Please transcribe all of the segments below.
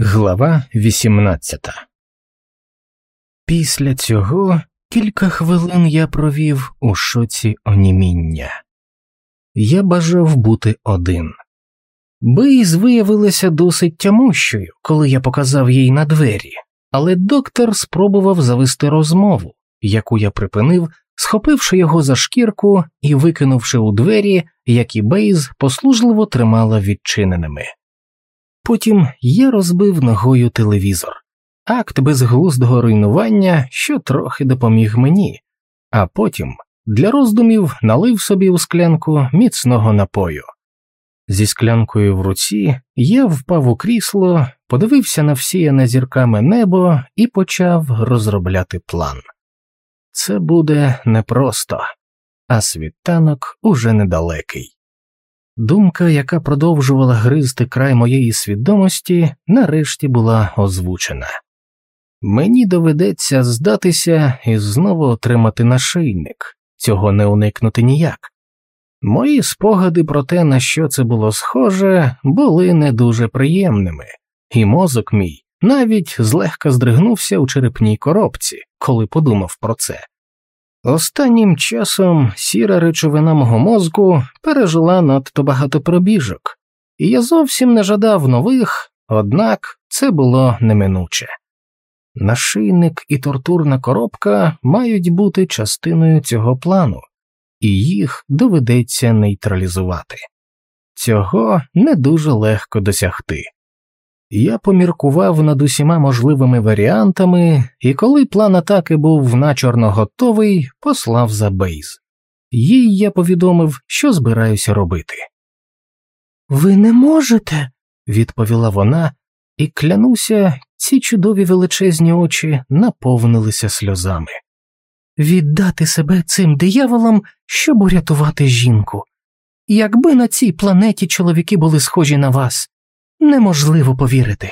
Глава 18 Після цього кілька хвилин я провів у шоці оніміння. Я бажав бути один. Бейз виявилася досить тямущою, коли я показав їй на двері, але доктор спробував завести розмову, яку я припинив, схопивши його за шкірку і викинувши у двері, які Бейз послужливо тримала відчиненими. Потім я розбив ногою телевізор, акт безглуздого руйнування, що трохи допоміг мені, а потім для роздумів налив собі у склянку міцного напою. Зі склянкою в руці я впав у крісло, подивився на всіяне зірками небо і почав розробляти план. Це буде непросто, а світанок уже недалекий. Думка, яка продовжувала гризти край моєї свідомості, нарешті була озвучена. Мені доведеться здатися і знову отримати нашийник, цього не уникнути ніяк. Мої спогади про те, на що це було схоже, були не дуже приємними, і мозок мій навіть злегка здригнувся у черепній коробці, коли подумав про це. Останнім часом сіра речовина мого мозку пережила надто багато пробіжок, і я зовсім не жадав нових, однак це було неминуче. Нашийник і тортурна коробка мають бути частиною цього плану, і їх доведеться нейтралізувати. Цього не дуже легко досягти. Я поміркував над усіма можливими варіантами, і коли план атаки був начорно готовий, послав за Бейз. Їй я повідомив, що збираюся робити. Ви не можете, відповіла вона, і клянуся, ці чудові величезні очі наповнилися сльозами. Віддати себе цим дияволам, щоб урятувати жінку. Якби на цій планеті чоловіки були схожі на вас, неможливо повірити.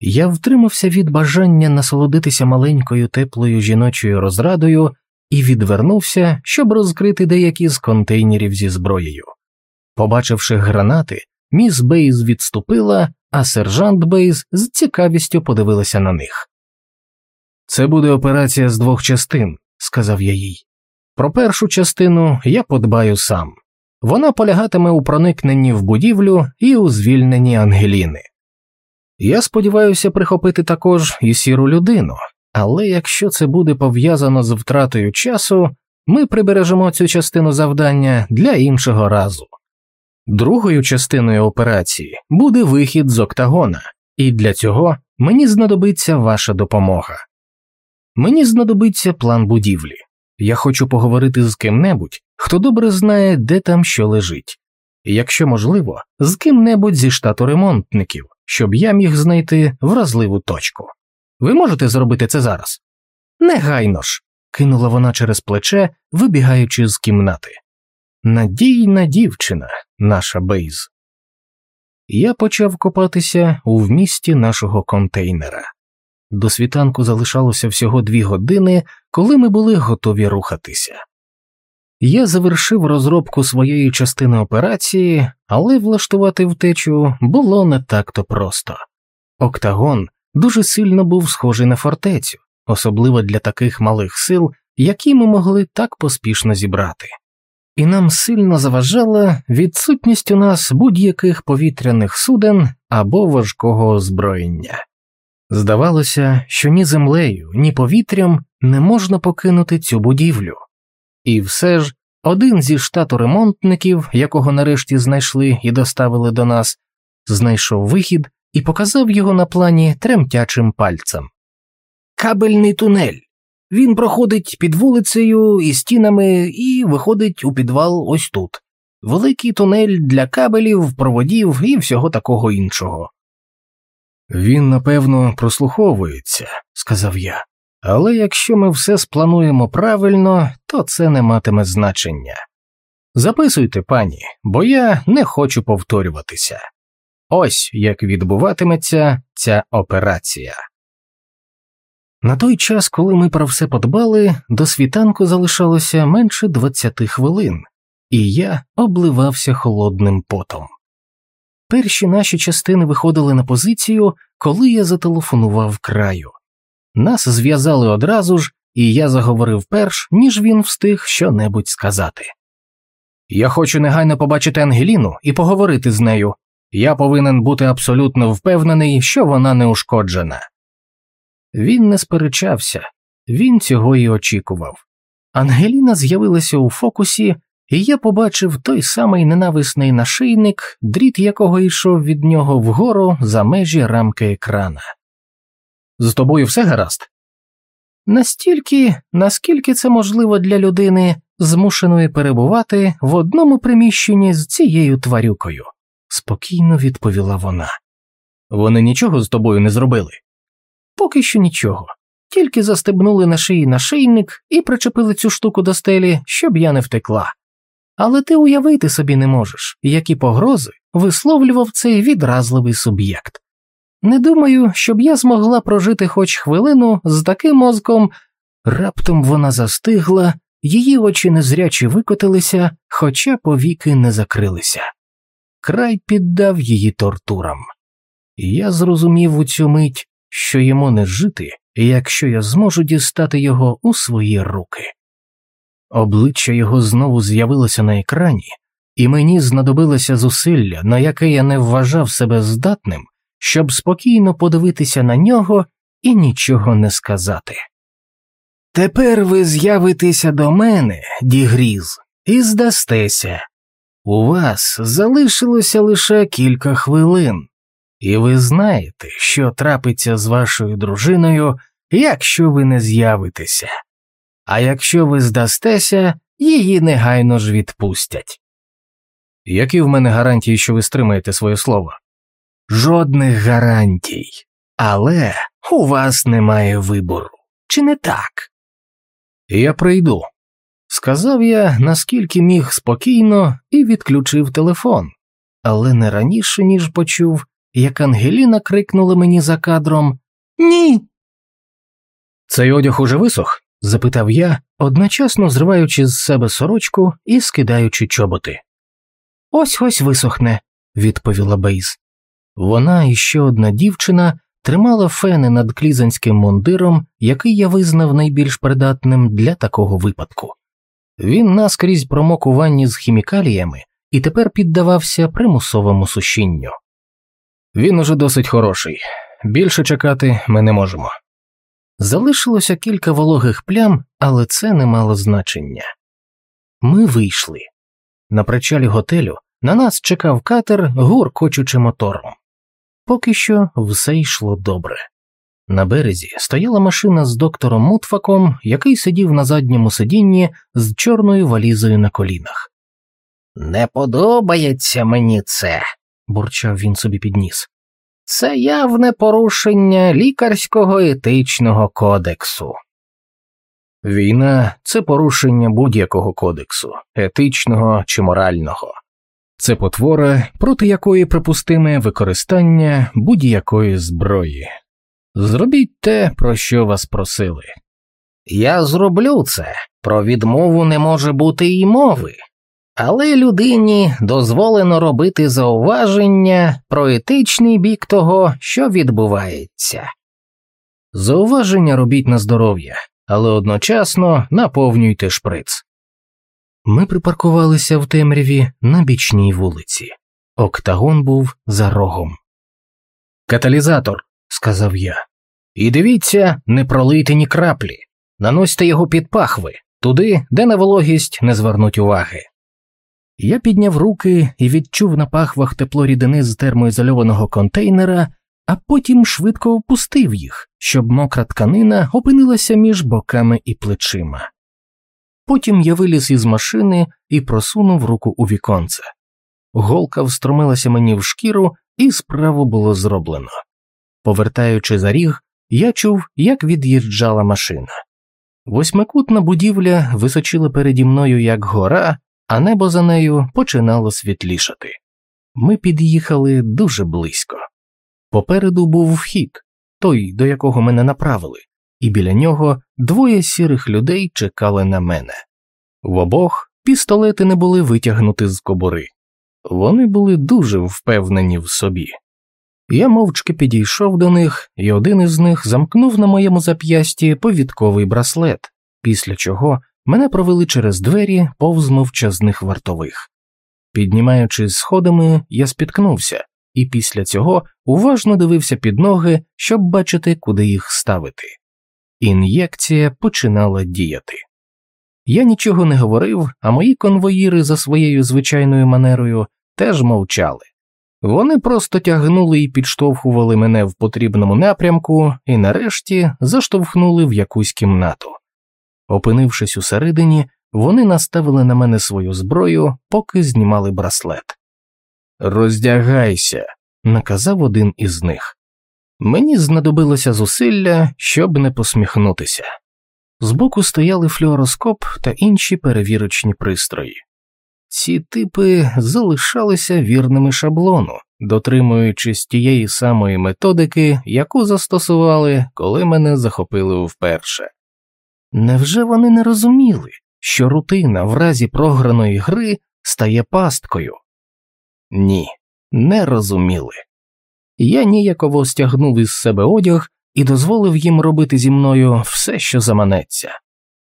Я втримався від бажання насолодитися маленькою теплою жіночою розрадою і відвернувся, щоб розкрити деякі з контейнерів зі зброєю. Побачивши гранати, міс Бейз відступила, а сержант Бейз з цікавістю подивилася на них. Це буде операція з двох частин, сказав я їй. Про першу частину я подбаю сам. Вона полягатиме у проникненні в будівлю і у звільненні Ангеліни. Я сподіваюся прихопити також і сіру людину, але якщо це буде пов'язано з втратою часу, ми прибережемо цю частину завдання для іншого разу. Другою частиною операції буде вихід з октагона, і для цього мені знадобиться ваша допомога. Мені знадобиться план будівлі. Я хочу поговорити з ким-небудь, хто добре знає, де там що лежить, якщо можливо, з ким-небудь зі штату ремонтників, щоб я міг знайти вразливу точку. Ви можете зробити це зараз? Негайно ж, кинула вона через плече, вибігаючи з кімнати. Надійна дівчина, наша Бейз. Я почав копатися у вмісті нашого контейнера. До світанку залишалося всього дві години, коли ми були готові рухатися. Я завершив розробку своєї частини операції, але влаштувати втечу було не так то просто. Октагон дуже сильно був схожий на фортецю, особливо для таких малих сил, які ми могли так поспішно зібрати, і нам сильно заважала відсутність у нас будь-яких повітряних суден або важкого озброєння. Здавалося, що ні землею, ні повітрям не можна покинути цю будівлю. І все ж один зі штату ремонтників, якого нарешті знайшли і доставили до нас, знайшов вихід і показав його на плані тремтячим пальцем. Кабельний тунель. Він проходить під вулицею і стінами і виходить у підвал ось тут. Великий тунель для кабелів, проводів і всього такого іншого. Він, напевно, прослуховується, сказав я, але якщо ми все сплануємо правильно, то це не матиме значення. Записуйте, пані, бо я не хочу повторюватися. Ось як відбуватиметься ця операція. На той час, коли ми про все подбали, до світанку залишалося менше 20 хвилин, і я обливався холодним потом. Перші наші частини виходили на позицію, коли я зателефонував краю. Нас зв'язали одразу ж, і я заговорив перш, ніж він встиг щонебудь сказати. Я хочу негайно побачити Ангеліну і поговорити з нею. Я повинен бути абсолютно впевнений, що вона не ушкоджена. Він не сперечався, він цього й очікував. Ангеліна з'явилася у фокусі, і я побачив той самий ненависний нашийник, дріт якого йшов від нього вгору за межі рамки екрана. З тобою все гаразд? Настільки, наскільки це можливо для людини, змушеної перебувати в одному приміщенні з цією тварюкою, спокійно відповіла вона. Вони нічого з тобою не зробили? Поки що нічого, тільки застебнули на шиї нашийник і причепили цю штуку до стелі, щоб я не втекла. Але ти уявити собі не можеш, які погрози висловлював цей відразливий суб'єкт. Не думаю, щоб я змогла прожити хоч хвилину з таким мозком. Раптом вона застигла, її очі незрячі викотилися, хоча повіки не закрилися. Край піддав її тортурам. Я зрозумів у цю мить, що йому не жити, якщо я зможу дістати його у свої руки. Обличчя його знову з'явилося на екрані, і мені знадобилося зусилля, на яке я не вважав себе здатним, щоб спокійно подивитися на нього і нічого не сказати. Тепер ви з'явитеся до мене, Дігріз, і здастеся. У вас залишилося лише кілька хвилин, і ви знаєте, що трапиться з вашою дружиною, якщо ви не з'явитеся. А якщо ви здастеся, її негайно ж відпустять. Які в мене гарантії, що ви стримаєте своє слово? Жодних гарантій. Але у вас немає вибору, чи не так? Я прийду, сказав я, наскільки міг спокійно, і відключив телефон, але не раніше, ніж почув, як Ангеліна крикнула мені за кадром Ні. Цей одяг уже висох? Запитав я, одночасно зриваючи з себе сорочку і скидаючи чоботи. Ось ось висохне, відповіла Бейс. Вона і ще одна дівчина тримала фени над клізанським мундиром, який я визнав найбільш придатним для такого випадку. Він наскрізь промок у ванні з хімікаліями і тепер піддавався примусовому сушінню. Він уже досить хороший, більше чекати ми не можемо. Залишилося кілька вологих плям, але це не мало значення. Ми вийшли. На причалі готелю на нас чекав катер, гуркочучи мотором. Поки що все йшло добре. На березі стояла машина з доктором Мутфаком, який сидів на задньому сидінні з чорною валізою на колінах. Не подобається мені це, бурчав він собі підніс. Це явне порушення лікарського етичного кодексу. Війна це порушення будь-якого кодексу, етичного чи морального. Це потвора, проти якої припустиме використання будь-якої зброї. Зробіть те, про що вас просили. Я зроблю це, про відмову не може бути й мови, але людині дозволено робити зауваження про етичний бік того, що відбувається. Зауваження робіть на здоров'я, але одночасно наповнюйте шприц. Ми припаркувалися в темряві на бічній вулиці. Октагон був за рогом. Каталізатор, сказав я. І дивіться, не пролийте ні краплі, наносьте його під пахви, туди, де на вологість не звернуть уваги. Я підняв руки і відчув на пахвах тепло рідини з термоізольованого контейнера, а потім швидко опустив їх, щоб мокра тканина опинилася між боками і плечима. Потім я виліз із машини і просунув руку у віконце. Голка встромилася мені в шкіру, і справу було зроблено. Повертаючи за ріг, я чув, як від'їжджала машина. Восьмикутна будівля височила переді мною як гора, а небо за нею починало світлішати. Ми під'їхали дуже близько. Попереду був вхід, той, до якого мене направили, і біля нього двоє сірих людей чекали на мене. В обох пістолети не були витягнуті з кобури. Вони були дуже впевнені в собі. Я мовчки підійшов до них, і один із них замкнув на моєму зап'ясті повідковий браслет, після чого мене провели через двері повз мовчазних вартових. Піднімаючись сходами, я спіткнувся, і після цього уважно дивився під ноги, щоб бачити, куди їх ставити. Ін'єкція починала діяти. Я нічого не говорив, а мої конвоїри за своєю звичайною манерою теж мовчали. Вони просто тягнули і підштовхували мене в потрібному напрямку і нарешті заштовхнули в якусь кімнату. Опинившись усередині, вони наставили на мене свою зброю, поки знімали браслет. Роздягайся, наказав один із них. Мені знадобилося зусилля, щоб не посміхнутися. Збоку стояли флюороскоп та інші перевірочні пристрої. Ці типи залишалися вірними шаблону, дотримуючись тієї самої методики, яку застосували, коли мене захопили вперше. Невже вони не розуміли, що рутина в разі програної гри стає пасткою? Ні, не розуміли. Я ніяково стягнув із себе одяг і дозволив їм робити зі мною все, що заманеться.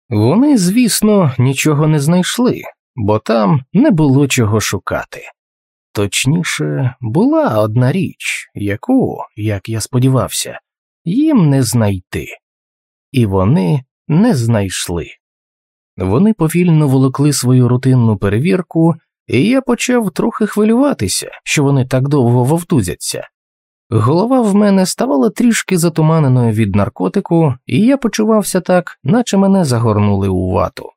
Вони, звісно, нічого не знайшли, бо там не було чого шукати. Точніше, була одна річ, яку, як я сподівався, їм не знайти, і вони не знайшли. Вони повільно волокли свою рутинну перевірку, і я почав трохи хвилюватися, що вони так довго вовтузяться. Голова в мене ставала трішки затуманеною від наркотику, і я почувався так, наче мене загорнули у вату.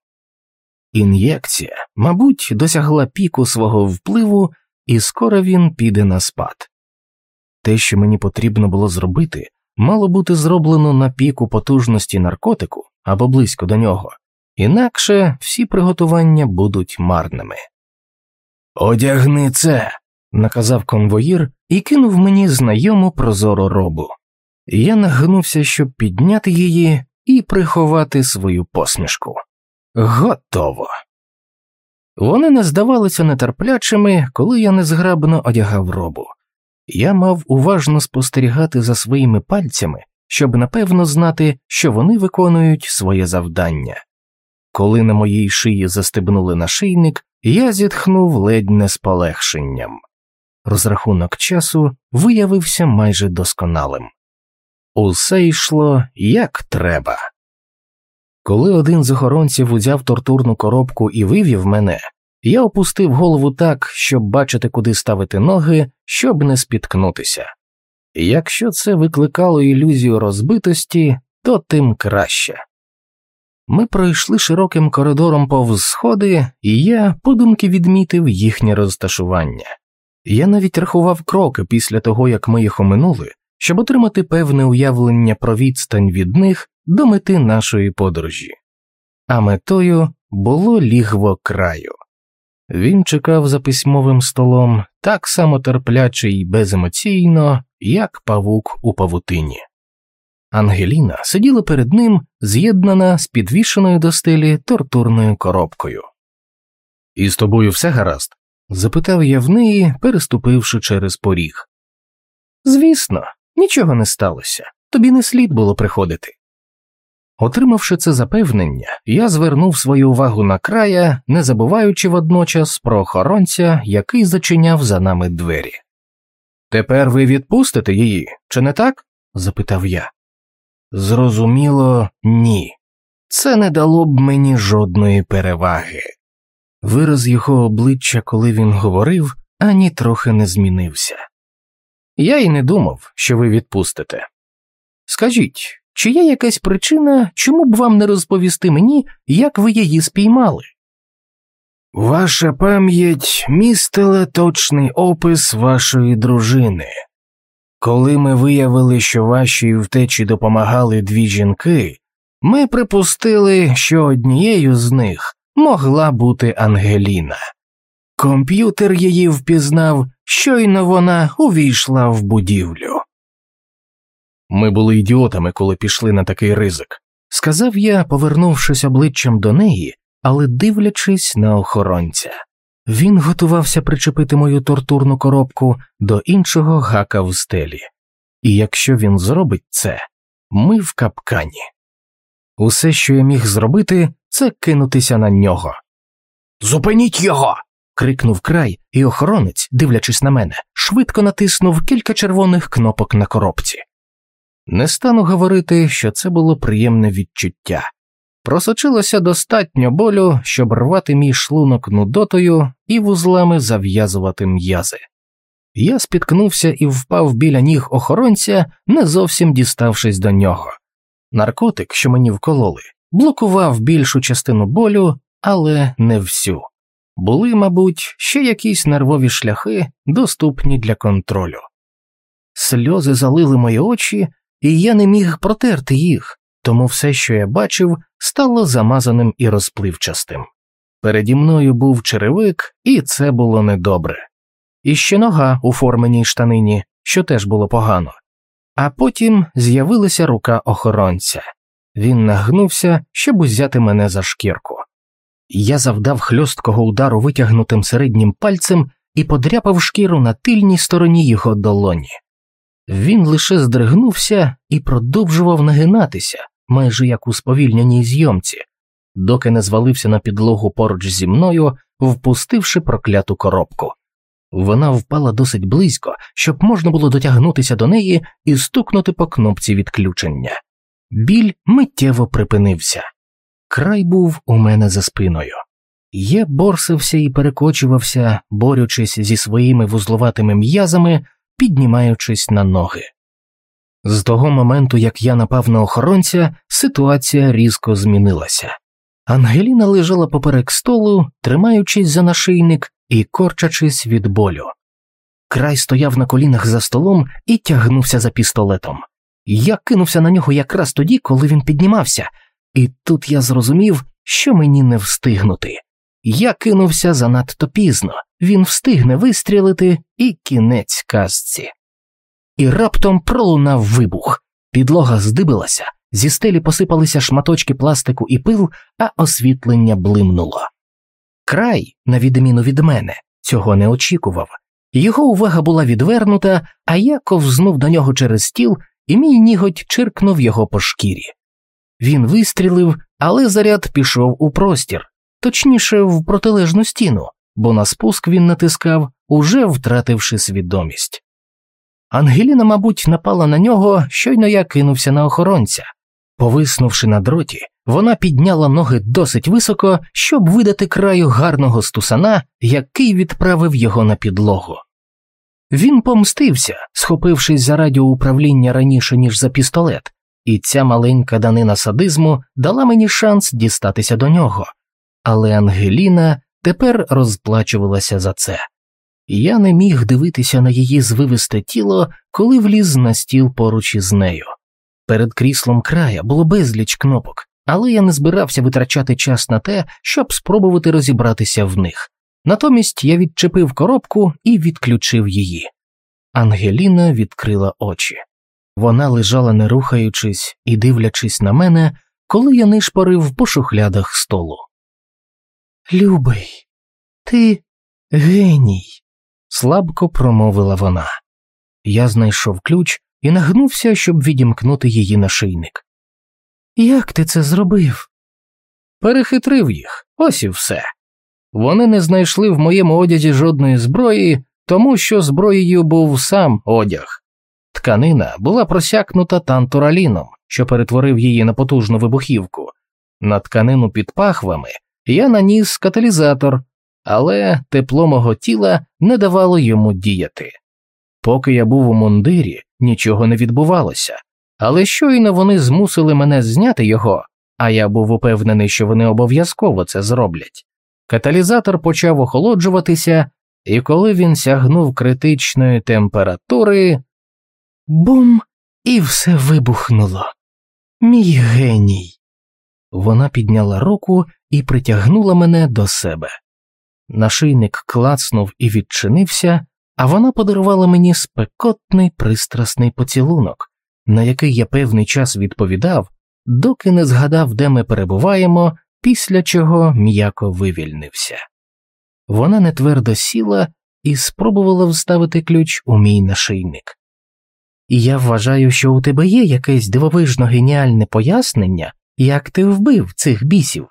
Ін'єкція, мабуть, досягла піку свого впливу, і скоро він піде на спад. Те, що мені потрібно було зробити, мало бути зроблено на піку потужності наркотику або близько до нього, інакше всі приготування будуть марними. Одягни це, наказав конвоїр і кинув мені знайому прозору робу. Я нагнувся, щоб підняти її і приховати свою посмішку. Готово. Вони не здавалися нетерплячими, коли я незграбно одягав робу. Я мав уважно спостерігати за своїми пальцями, щоб напевно знати, що вони виконують своє завдання. Коли на моїй шиї застебнули нашийник, я зітхнув ледь не з полегшенням. Розрахунок часу виявився майже досконалим. Усе йшло як треба. Коли один з охоронців узяв тортурну коробку і вивів мене, я опустив голову так, щоб бачити, куди ставити ноги, щоб не спіткнутися. Якщо це викликало ілюзію розбитості, то тим краще. Ми пройшли широким коридором повз сходи, і я подумки відмітив їхнє розташування. Я навіть рахував кроки після того, як ми їх оминули, щоб отримати певне уявлення про відстань від них до мети нашої подорожі. А метою було лігво краю. Він чекав за письмовим столом так само терпляче і беземоційно, як павук у павутині. Ангеліна сиділа перед ним, з'єднана з підвішеною до стелі тортурною коробкою. І з тобою все гаразд? запитав я в неї, переступивши через поріг. Звісно, нічого не сталося, тобі не слід було приходити. Отримавши це запевнення, я звернув свою увагу на края, не забуваючи водночас про охоронця, який зачиняв за нами двері. Тепер ви відпустите її, чи не так? запитав я. Зрозуміло, ні. Це не дало б мені жодної переваги. Вираз його обличчя, коли він говорив, ані трохи не змінився. Я й не думав, що ви відпустите. Скажіть, чи є якась причина, чому б вам не розповісти мені, як ви її спіймали? Ваша пам'ять містила точний опис вашої дружини. Коли ми виявили, що вашій втечі допомагали дві жінки, ми припустили, що однією з них могла бути Ангеліна. Комп'ютер її впізнав, щойно вона увійшла в будівлю. Ми були ідіотами, коли пішли на такий ризик, сказав я, повернувшись обличчям до неї, але дивлячись на охоронця. Він готувався причепити мою тортурну коробку до іншого гака в стелі, і якщо він зробить це, ми в капкані. Усе, що я міг зробити, це кинутися на нього. Зупиніть його. крикнув край, і охоронець, дивлячись на мене, швидко натиснув кілька червоних кнопок на коробці. Не стану говорити, що це було приємне відчуття. Просочилося достатньо болю, щоб рвати мій шлунок нудотою і вузлами зав'язувати м'язи. Я спіткнувся і впав біля ніг охоронця, не зовсім діставшись до нього. Наркотик, що мені вкололи, блокував більшу частину болю, але не всю. Були, мабуть, ще якісь нервові шляхи, доступні для контролю. Сльози залили мої очі, і я не міг протерти їх, тому все, що я бачив, стало замазаним і розпливчастим. Переді мною був черевик, і це було недобре. І ще нога у форменій штанині, що теж було погано. А потім з'явилася рука охоронця. Він нагнувся, щоб узяти мене за шкірку. Я завдав хльосткого удару витягнутим середнім пальцем і подряпав шкіру на тильній стороні його долоні. Він лише здригнувся і продовжував нагинатися, майже як у сповільненій зйомці, доки не звалився на підлогу поруч зі мною, впустивши прокляту коробку. Вона впала досить близько, щоб можна було дотягнутися до неї і стукнути по кнопці відключення. Біль миттєво припинився. Край був у мене за спиною. Я борсився і перекочувався, борючись зі своїми вузловатими м'язами, піднімаючись на ноги. З того моменту, як я напав на охоронця, ситуація різко змінилася. Ангеліна лежала поперек столу, тримаючись за нашийник і корчачись від болю. Край стояв на колінах за столом і тягнувся за пістолетом. Я кинувся на нього якраз тоді, коли він піднімався, і тут я зрозумів, що мені не встигнути. Я кинувся занадто пізно, він встигне вистрілити і кінець казці. І раптом пролунав вибух. Підлога здибилася, зі стелі посипалися шматочки пластику і пил, а освітлення блимнуло. Край, на відміну від мене, цього не очікував. Його увага була відвернута, а я ковзнув до нього через стіл, і мій ніготь чиркнув його по шкірі. Він вистрілив, але заряд пішов у простір, точніше, в протилежну стіну, бо на спуск він натискав, уже втративши свідомість. Ангеліна, мабуть, напала на нього, щойно я кинувся на охоронця. Повиснувши на дроті, вона підняла ноги досить високо, щоб видати краю гарного стусана, який відправив його на підлогу. Він помстився, схопившись за радіоуправління раніше, ніж за пістолет, і ця маленька данина садизму дала мені шанс дістатися до нього, але Ангеліна тепер розплачувалася за це. Я не міг дивитися на її звивисте тіло, коли вліз на стіл поруч із нею. Перед кріслом края було безліч кнопок, але я не збирався витрачати час на те, щоб спробувати розібратися в них. Натомість я відчепив коробку і відключив її. Ангеліна відкрила очі. Вона лежала не рухаючись і дивлячись на мене, коли я нишпорив по шухлядах столу. Любий, ти геній, слабко промовила вона. Я знайшов ключ і нагнувся, щоб відімкнути її нашийник. Як ти це зробив? Перехитрив їх, ось і все. Вони не знайшли в моєму одязі жодної зброї, тому що зброєю був сам одяг. Тканина була просякнута тантураліном, що перетворив її на потужну вибухівку. На тканину під пахвами я наніс каталізатор, але тепло мого тіла не давало йому діяти. Поки я був у мундирі, нічого не відбувалося, але щойно вони змусили мене зняти його, а я був упевнений, що вони обов'язково це зроблять. Каталізатор почав охолоджуватися, і коли він сягнув критичної температури, бум, і все вибухнуло. Мій геній. Вона підняла руку і притягнула мене до себе. Нашийник клацнув і відчинився, а вона подарувала мені спекотний пристрасний поцілунок, на який я певний час відповідав, доки не згадав, де ми перебуваємо, після чого м'яко вивільнився. вона нетвердо сіла і спробувала вставити ключ у мій нашийник. Я вважаю, що у тебе є якесь дивовижно геніальне пояснення, як ти вбив цих бісів.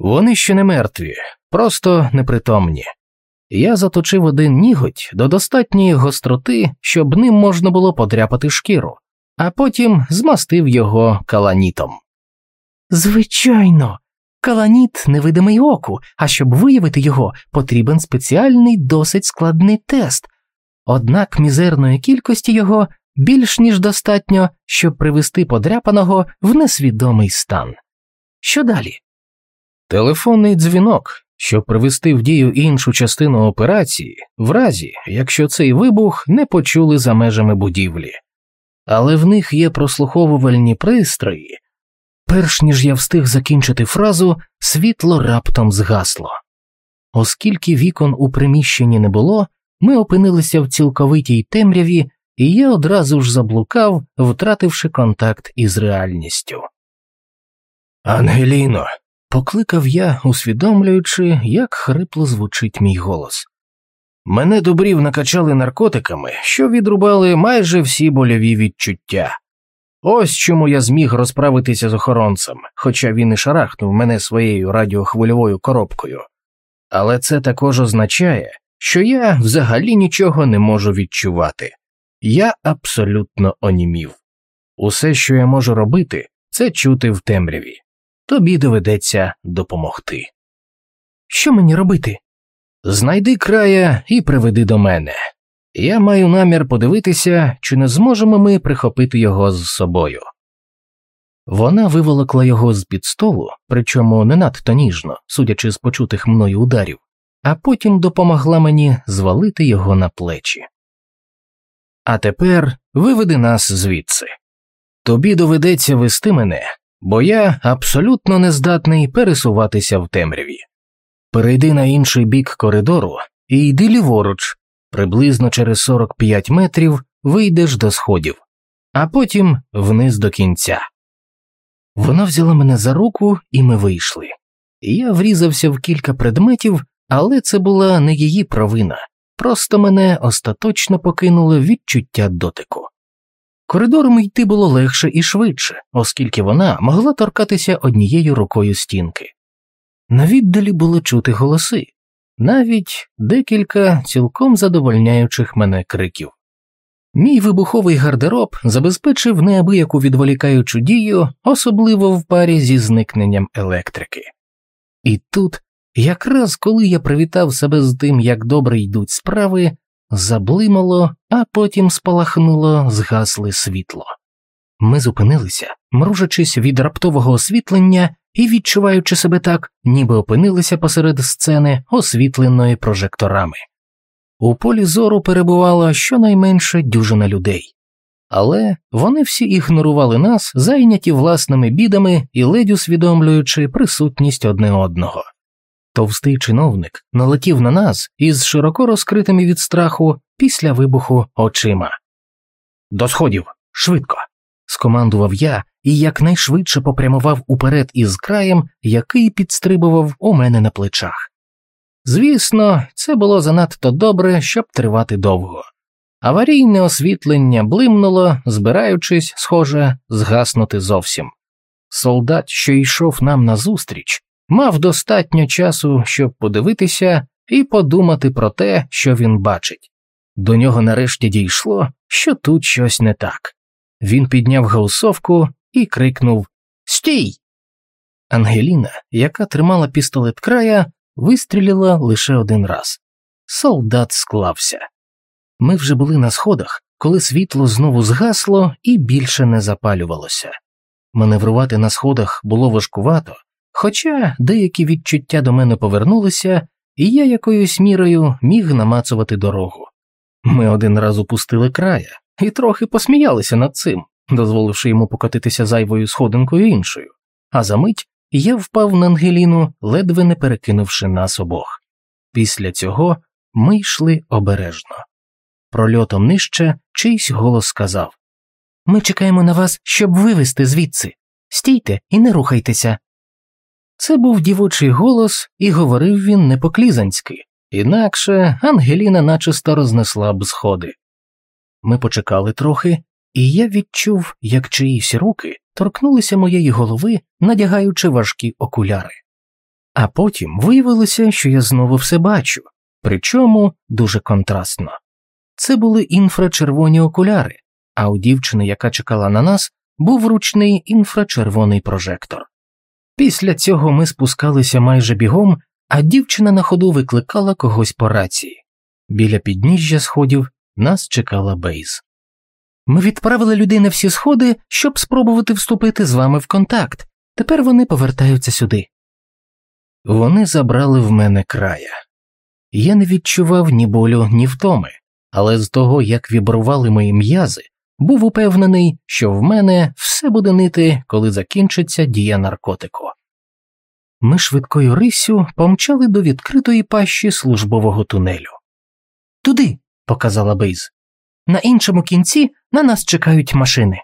Вони ще не мертві, просто непритомні. Я заточив один ніготь до достатньої гостроти, щоб ним можна було подряпати шкіру, а потім змастив його каланітом. Звичайно, каланіт невидимий оку, а щоб виявити його, потрібен спеціальний досить складний тест, однак мізерної кількості його більш ніж достатньо, щоб привести подряпаного в несвідомий стан. Що далі? Телефонний дзвінок, щоб привести в дію іншу частину операції, в разі, якщо цей вибух не почули за межами будівлі. Але в них є прослуховувальні пристрої. Перш ніж я встиг закінчити фразу, світло раптом згасло. Оскільки вікон у приміщенні не було, ми опинилися в цілковитій темряві, і я одразу ж заблукав, втративши контакт із реальністю. Ангеліно, покликав я, усвідомлюючи, як хрипло звучить мій голос. Мене добрів накачали наркотиками, що відрубали майже всі больові відчуття. Ось чому я зміг розправитися з охоронцем, хоча він і шарахнув мене своєю радіохвильовою коробкою. Але це також означає, що я взагалі нічого не можу відчувати. Я абсолютно онімів. Усе, що я можу робити, це чути в темряві. Тобі доведеться допомогти. Що мені робити? Знайди края і приведи до мене. Я маю намір подивитися, чи не зможемо ми прихопити його з собою. Вона виволокла його з під столу, причому не надто ніжно, судячи з почутих мною ударів, а потім допомогла мені звалити його на плечі. А тепер виведи нас звідси. Тобі доведеться вести мене, бо я абсолютно нездатний пересуватися в темряві. Перейди на інший бік коридору і йди ліворуч, приблизно через 45 метрів вийдеш до сходів, а потім вниз до кінця. Вона взяла мене за руку, і ми вийшли. Я врізався в кілька предметів, але це була не її провина, просто мене остаточно покинуло відчуття дотику. Коридором йти було легше і швидше, оскільки вона могла торкатися однією рукою стінки. На віддалі було чути голоси, навіть декілька цілком задовольняючих мене криків. Мій вибуховий гардероб забезпечив неабияку відволікаючу дію, особливо в парі зі зникненням електрики. І тут, якраз коли я привітав себе з тим, як добре йдуть справи, заблимало, а потім спалахнуло, згасли світло. Ми зупинилися, мружачись від раптового освітлення і відчуваючи себе так, ніби опинилися посеред сцени, освітленої прожекторами. У полі зору перебувала щонайменше дюжина людей, але вони всі ігнорували нас, зайняті власними бідами і ледь усвідомлюючи присутність одне одного. Товстий чиновник налетів на нас із широко розкритими від страху після вибуху очима. До сходів, швидко. скомандував я і якнайшвидше попрямував уперед із краєм, який підстрибував у мене на плечах. Звісно, це було занадто добре, щоб тривати довго. Аварійне освітлення блимнуло, збираючись, схоже, згаснути зовсім. Солдат, що йшов нам назустріч, мав достатньо часу, щоб подивитися і подумати про те, що він бачить. До нього нарешті дійшло, що тут щось не так. Він підняв гаусовку і крикнув Стій! Ангеліна, яка тримала пістолет края, вистрілила лише один раз. Солдат склався. Ми вже були на сходах, коли світло знову згасло і більше не запалювалося. Маневрувати на сходах було важкувато, хоча деякі відчуття до мене повернулися, і я якоюсь мірою міг намацувати дорогу. Ми один раз упустили края і трохи посміялися над цим, дозволивши йому покотитися зайвою сходинкою іншою, а за мить я впав на Ангеліну, ледве не перекинувши нас обох. Після цього ми йшли обережно. Прольотом нижче чийсь голос сказав Ми чекаємо на вас, щоб вивезти звідси. Стійте і не рухайтеся. Це був дівочий голос, і говорив він не по-клізанськи, інакше Ангеліна начисто рознесла б сходи. Ми почекали трохи, і я відчув, як чиїсь руки торкнулися моєї голови, надягаючи важкі окуляри. А потім виявилося, що я знову все бачу, причому дуже контрастно. Це були інфрачервоні окуляри, а у дівчини, яка чекала на нас, був ручний інфрачервоний прожектор. Після цього ми спускалися майже бігом, а дівчина на ходу викликала когось по рації. Біля підніжжя сходів нас чекала Бейз. Ми відправили людей на всі сходи, щоб спробувати вступити з вами в контакт. Тепер вони повертаються сюди. Вони забрали в мене края. Я не відчував ні болю, ні втоми, але з того, як вібрували мої м'язи, був упевнений, що в мене все буде нити, коли закінчиться дія наркотику. Ми швидкою рисю помчали до відкритої пащі службового тунелю. Туди, показала Бейз. На іншому кінці на нас чекають машини.